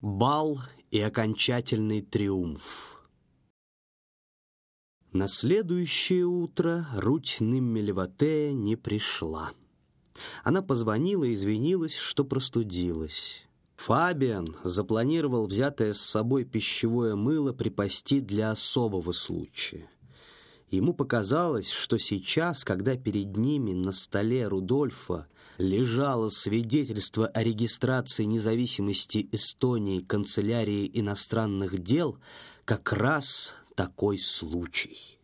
Бал и окончательный триумф. На следующее утро Руть Ниммелевате не пришла. Она позвонила и извинилась, что простудилась. Фабиан запланировал взятое с собой пищевое мыло припасти для особого случая. Ему показалось, что сейчас, когда перед ними на столе Рудольфа лежало свидетельство о регистрации независимости Эстонии канцелярии иностранных дел, как раз такой случай.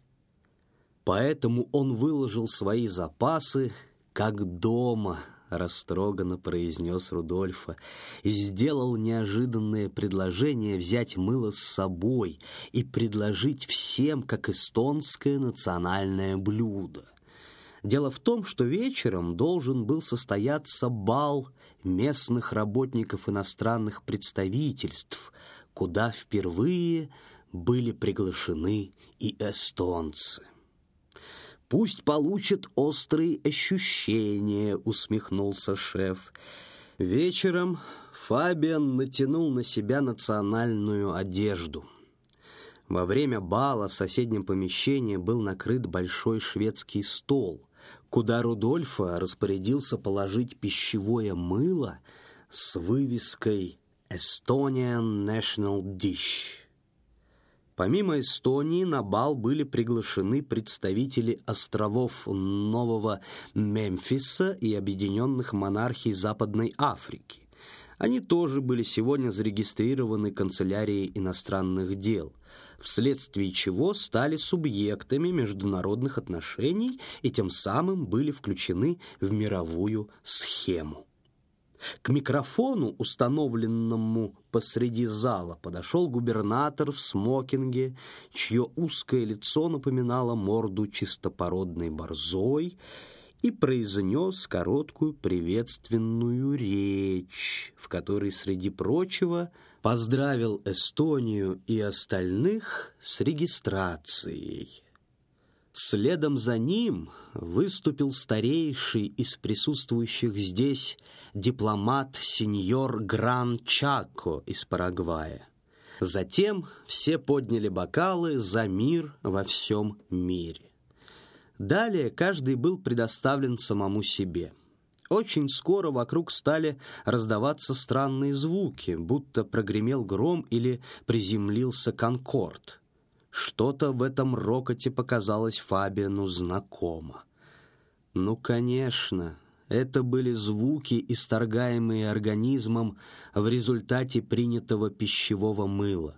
Поэтому он выложил свои запасы, как дома, растроганно произнес Рудольфа, и сделал неожиданное предложение взять мыло с собой и предложить всем как эстонское национальное блюдо. Дело в том, что вечером должен был состояться бал местных работников иностранных представительств, куда впервые были приглашены и эстонцы. «Пусть получат острые ощущения», — усмехнулся шеф. Вечером Фабиан натянул на себя национальную одежду. Во время бала в соседнем помещении был накрыт большой шведский стол — куда Рудольфа распорядился положить пищевое мыло с вывеской «Estonian National Dish». Помимо Эстонии на бал были приглашены представители островов Нового Мемфиса и Объединенных Монархий Западной Африки. Они тоже были сегодня зарегистрированы канцелярией иностранных дел – вследствие чего стали субъектами международных отношений и тем самым были включены в мировую схему. К микрофону, установленному посреди зала, подошел губернатор в смокинге, чье узкое лицо напоминало морду чистопородной борзой, и произнес короткую приветственную речь, в которой, среди прочего, поздравил Эстонию и остальных с регистрацией. Следом за ним выступил старейший из присутствующих здесь дипломат сеньор Гран Чако из Парагвая. Затем все подняли бокалы за мир во всем мире. Далее каждый был предоставлен самому себе – очень скоро вокруг стали раздаваться странные звуки, будто прогремел гром или приземлился конкорд. Что-то в этом рокоте показалось Фабиану знакомо. Ну, конечно, это были звуки, исторгаемые организмом в результате принятого пищевого мыла.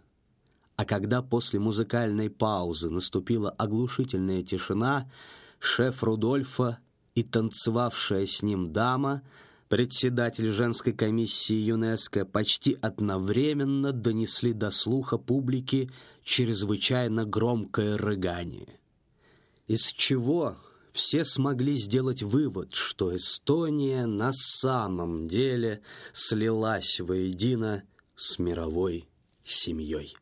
А когда после музыкальной паузы наступила оглушительная тишина, шеф Рудольфа и танцевавшая с ним дама, председатель женской комиссии ЮНЕСКО, почти одновременно донесли до слуха публики чрезвычайно громкое рыгание. Из чего все смогли сделать вывод, что Эстония на самом деле слилась воедино с мировой семьей.